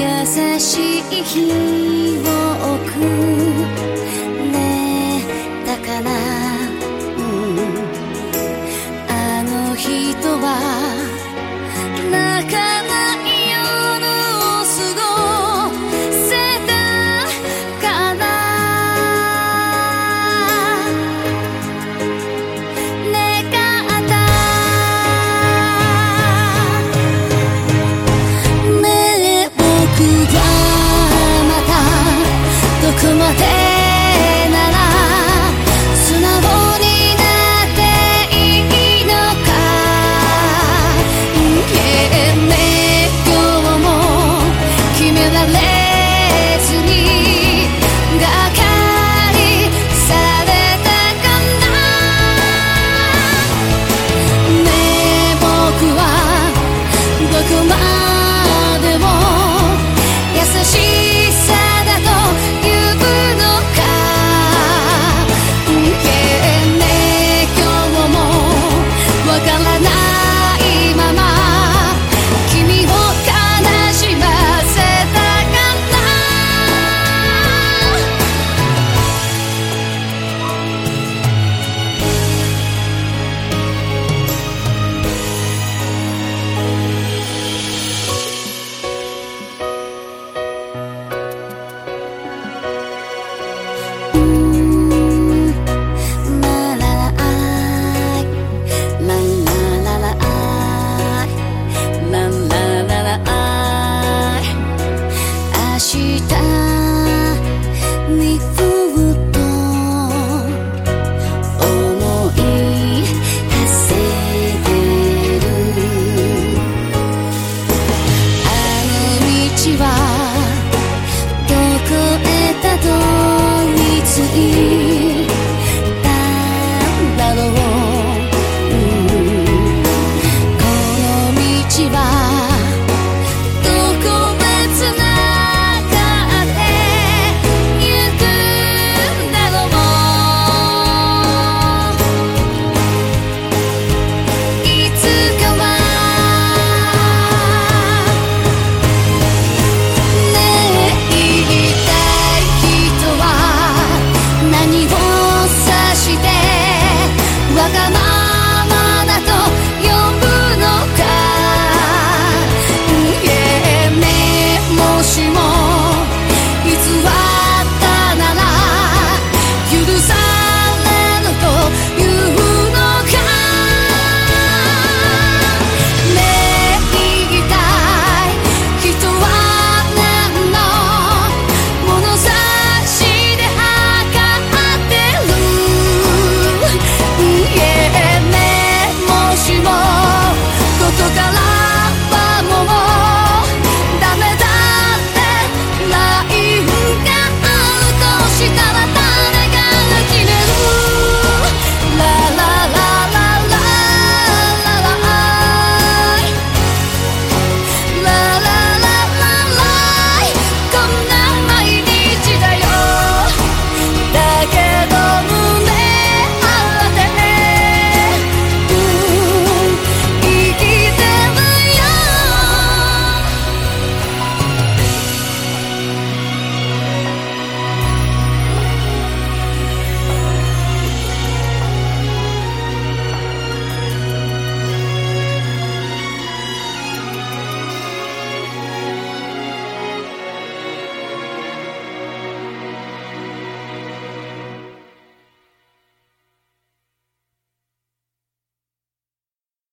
優しい日を送る。は。どこへたどり着い仲間